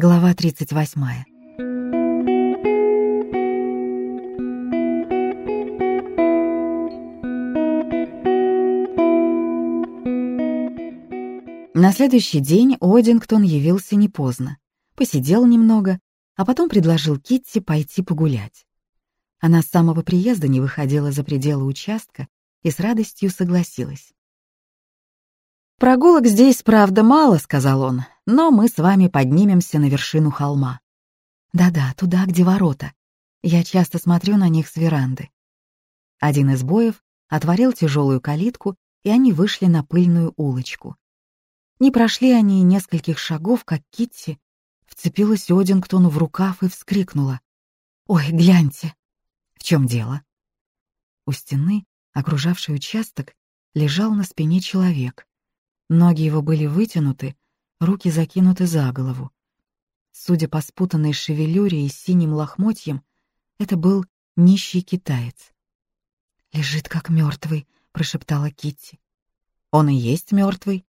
Глава 38. На следующий день Одингтон явился не поздно, посидел немного, а потом предложил Китти пойти погулять. Она с самого приезда не выходила за пределы участка и с радостью согласилась. «Прогулок здесь, правда, мало», — сказал он, «но мы с вами поднимемся на вершину холма». «Да-да, туда, где ворота. Я часто смотрю на них с веранды». Один из боев отворил тяжелую калитку, и они вышли на пыльную улочку. Не прошли они нескольких шагов, как Китти вцепилась Одингтону в рукав и вскрикнула. «Ой, гляньте!» «В чем дело?» У стены, окружавший участок, лежал на спине человек. Ноги его были вытянуты, руки закинуты за голову. Судя по спутанной шевелюре и синим лохмотьям, это был нищий китаец. «Лежит как мертвый», — прошептала Китти. «Он и есть мертвый.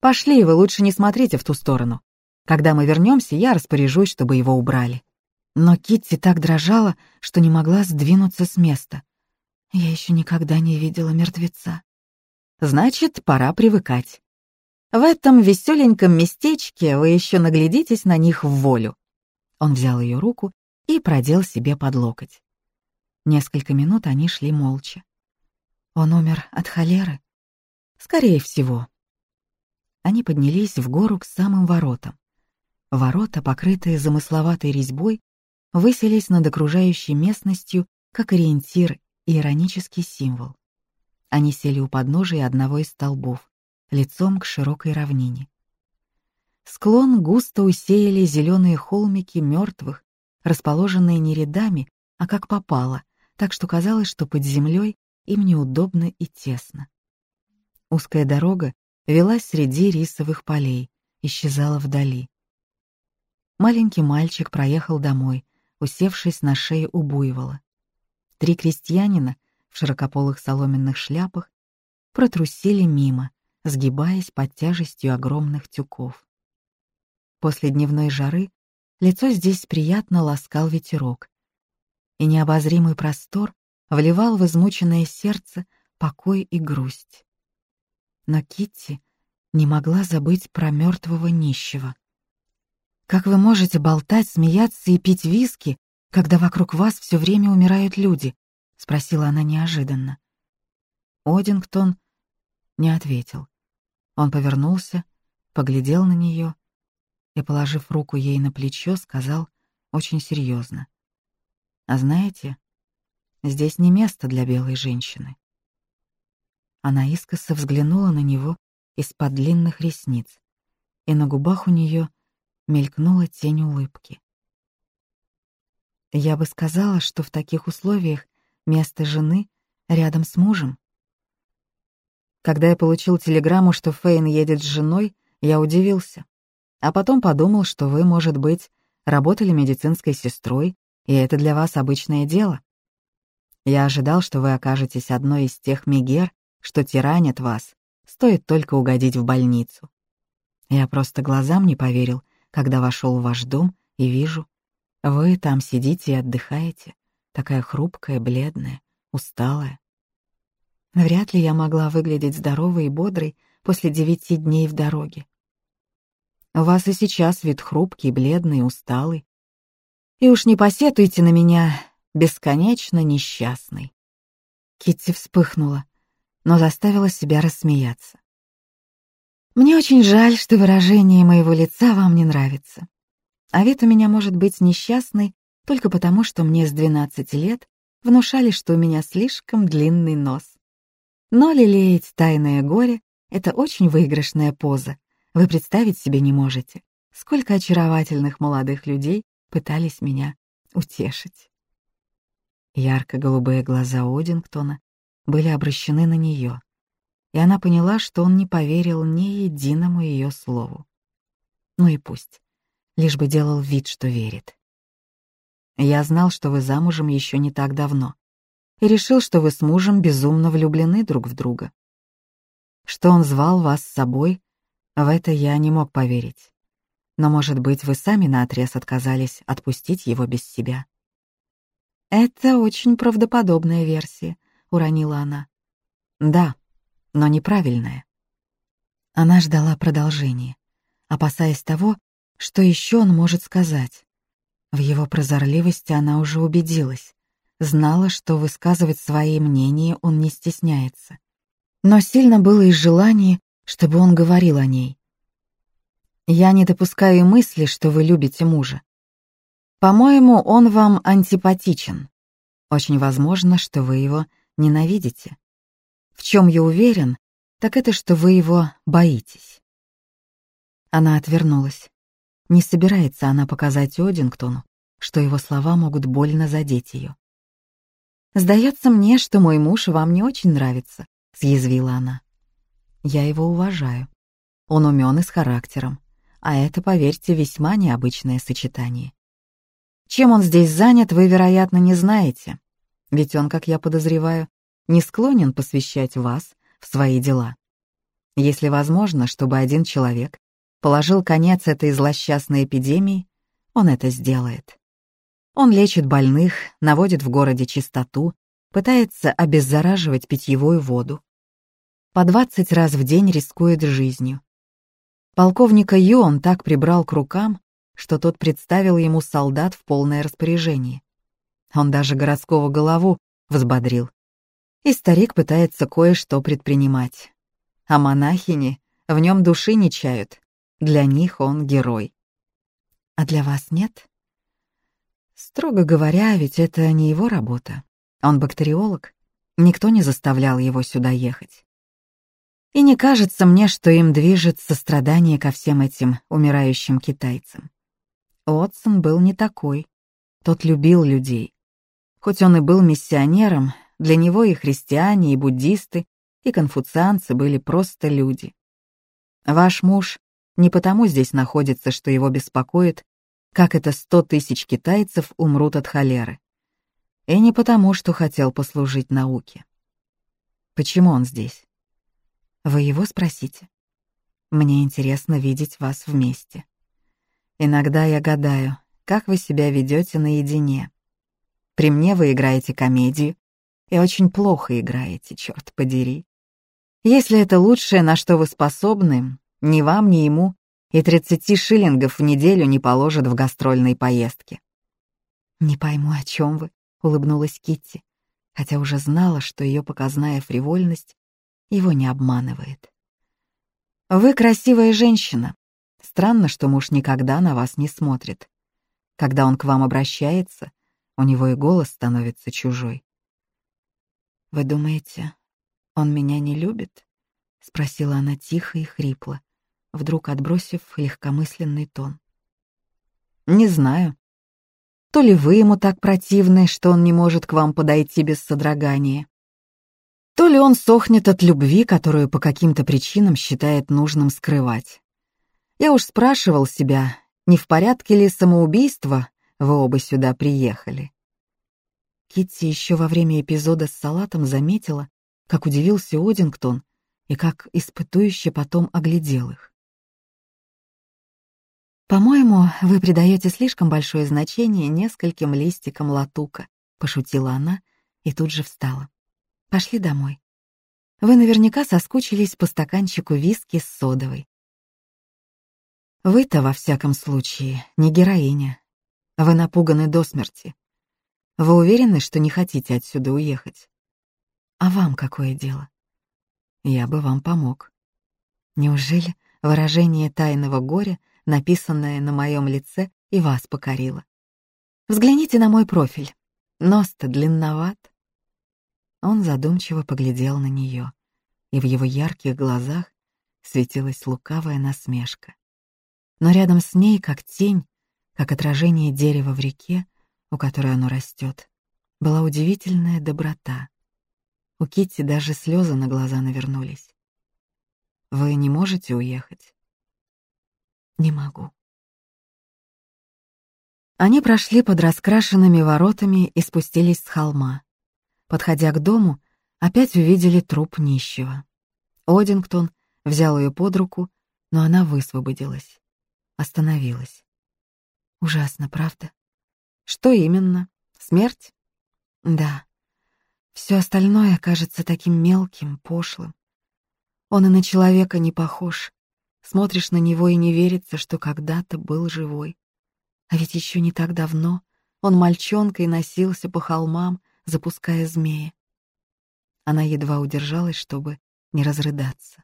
Пошли, вы лучше не смотрите в ту сторону. Когда мы вернемся, я распоряжусь, чтобы его убрали». Но Китти так дрожала, что не могла сдвинуться с места. Я еще никогда не видела мертвеца. Значит, пора привыкать. В этом веселеньком местечке вы еще наглядитесь на них в волю. Он взял ее руку и продел себе под локоть. Несколько минут они шли молча. Он умер от холеры? Скорее всего. Они поднялись в гору к самым воротам. Ворота, покрытые замысловатой резьбой, высились над окружающей местностью как ориентир и иронический символ. Они сели у подножия одного из столбов, лицом к широкой равнине. Склон густо усеяли зеленые холмики мертвых, расположенные не рядами, а как попало, так что казалось, что под землей им неудобно и тесно. Узкая дорога велась среди рисовых полей, исчезала вдали. Маленький мальчик проехал домой, усевшись на шее у буйвола. Три крестьянина в широкополых соломенных шляпах протрусили мимо, сгибаясь под тяжестью огромных тюков. После дневной жары лицо здесь приятно ласкал ветерок, и необозримый простор вливал в измученное сердце покой и грусть. Но Китти не могла забыть про мертвого нищего. Как вы можете болтать, смеяться и пить виски, когда вокруг вас все время умирают люди?» — спросила она неожиданно. Одингтон не ответил. Он повернулся, поглядел на нее и, положив руку ей на плечо, сказал очень серьезно. «А знаете, здесь не место для белой женщины». Она искоса взглянула на него из-под длинных ресниц, и на губах у нее мелькнула тень улыбки. Я бы сказала, что в таких условиях место жены рядом с мужем. Когда я получил телеграмму, что Фейн едет с женой, я удивился. А потом подумал, что вы, может быть, работали медицинской сестрой, и это для вас обычное дело. Я ожидал, что вы окажетесь одной из тех мегер, что тиранят вас, стоит только угодить в больницу. Я просто глазам не поверил, когда вошел в ваш дом и вижу, вы там сидите и отдыхаете, такая хрупкая, бледная, усталая. Вряд ли я могла выглядеть здоровой и бодрой после девяти дней в дороге. У вас и сейчас вид хрупкий, бледный, усталый. И уж не посетуйте на меня, бесконечно несчастный. Китти вспыхнула, но заставила себя рассмеяться. Мне очень жаль, что выражение моего лица вам не нравится. А вид у меня может быть несчастный только потому, что мне с 12 лет внушали, что у меня слишком длинный нос. Но лелеять тайное горе — это очень выигрышная поза. Вы представить себе не можете, сколько очаровательных молодых людей пытались меня утешить. Ярко-голубые глаза Одингтона были обращены на нее, и она поняла, что он не поверил ни единому ее слову. Ну и пусть, лишь бы делал вид, что верит. Я знал, что вы замужем еще не так давно, и решил, что вы с мужем безумно влюблены друг в друга. Что он звал вас с собой, в это я не мог поверить. Но, может быть, вы сами наотрез отказались отпустить его без себя. «Это очень правдоподобная версия», — уронила она. «Да, но неправильная». Она ждала продолжения, опасаясь того, что еще он может сказать. В его прозорливости она уже убедилась, знала, что высказывать свои мнения он не стесняется. Но сильно было и желание, чтобы он говорил о ней. «Я не допускаю мысли, что вы любите мужа. По-моему, он вам антипатичен. Очень возможно, что вы его ненавидите. В чем я уверен, так это что вы его боитесь». Она отвернулась. Не собирается она показать Одингтону, что его слова могут больно задеть ее. «Сдается мне, что мой муж вам не очень нравится», — съязвила она. «Я его уважаю. Он умен и с характером, а это, поверьте, весьма необычное сочетание. Чем он здесь занят, вы, вероятно, не знаете, ведь он, как я подозреваю, не склонен посвящать вас в свои дела. Если возможно, чтобы один человек положил конец этой злосчастной эпидемии, он это сделает. Он лечит больных, наводит в городе чистоту, пытается обеззараживать питьевую воду. По 20 раз в день рискует жизнью. Полковника Ю он так прибрал к рукам, что тот представил ему солдат в полное распоряжение. Он даже городского голову взбодрил. И старик пытается кое-что предпринимать. А монахини в нем души не чают, для них он герой. А для вас нет? Строго говоря, ведь это не его работа. Он бактериолог. Никто не заставлял его сюда ехать. И не кажется мне, что им движет сострадание ко всем этим умирающим китайцам. Отсон был не такой. Тот любил людей. Хоть он и был миссионером, для него и христиане, и буддисты, и конфуцианцы были просто люди. Ваш муж не потому здесь находится, что его беспокоит, как это сто тысяч китайцев умрут от холеры. И не потому, что хотел послужить науке. Почему он здесь? Вы его спросите. Мне интересно видеть вас вместе. Иногда я гадаю, как вы себя ведете наедине. При мне вы играете комедию, и очень плохо играете, черт подери. Если это лучшее, на что вы способны, ни вам, ни ему и 30 шиллингов в неделю не положат в гастрольной поездке. «Не пойму, о чем вы», — улыбнулась Китти, хотя уже знала, что ее показная фривольность его не обманывает. «Вы красивая женщина. Странно, что муж никогда на вас не смотрит. Когда он к вам обращается, у него и голос становится чужой. «Вы думаете, он меня не любит?» — спросила она тихо и хрипло, вдруг отбросив легкомысленный тон. «Не знаю. То ли вы ему так противны, что он не может к вам подойти без содрогания, то ли он сохнет от любви, которую по каким-то причинам считает нужным скрывать. Я уж спрашивал себя, не в порядке ли самоубийство вы оба сюда приехали. Китти еще во время эпизода с салатом заметила, как удивился Одингтон и как испытующе потом оглядел их. «По-моему, вы придаете слишком большое значение нескольким листикам латука», — пошутила она и тут же встала. «Пошли домой. Вы наверняка соскучились по стаканчику виски с содовой. Вы-то, во всяком случае, не героиня. Вы напуганы до смерти. Вы уверены, что не хотите отсюда уехать? А вам какое дело? Я бы вам помог. Неужели выражение тайного горя — написанное на моем лице, и вас покорило. Взгляните на мой профиль. Нос-то длинноват. Он задумчиво поглядел на нее, и в его ярких глазах светилась лукавая насмешка. Но рядом с ней, как тень, как отражение дерева в реке, у которой оно растет, была удивительная доброта. У Китти даже слезы на глаза навернулись. «Вы не можете уехать?» Не могу. Они прошли под раскрашенными воротами и спустились с холма. Подходя к дому, опять увидели труп нищего. Одингтон взял ее под руку, но она высвободилась. Остановилась. Ужасно, правда? Что именно? Смерть? Да. Все остальное кажется таким мелким, пошлым. Он и на человека не похож. Смотришь на него и не верится, что когда-то был живой. А ведь еще не так давно он мальчонкой носился по холмам, запуская змеи. Она едва удержалась, чтобы не разрыдаться.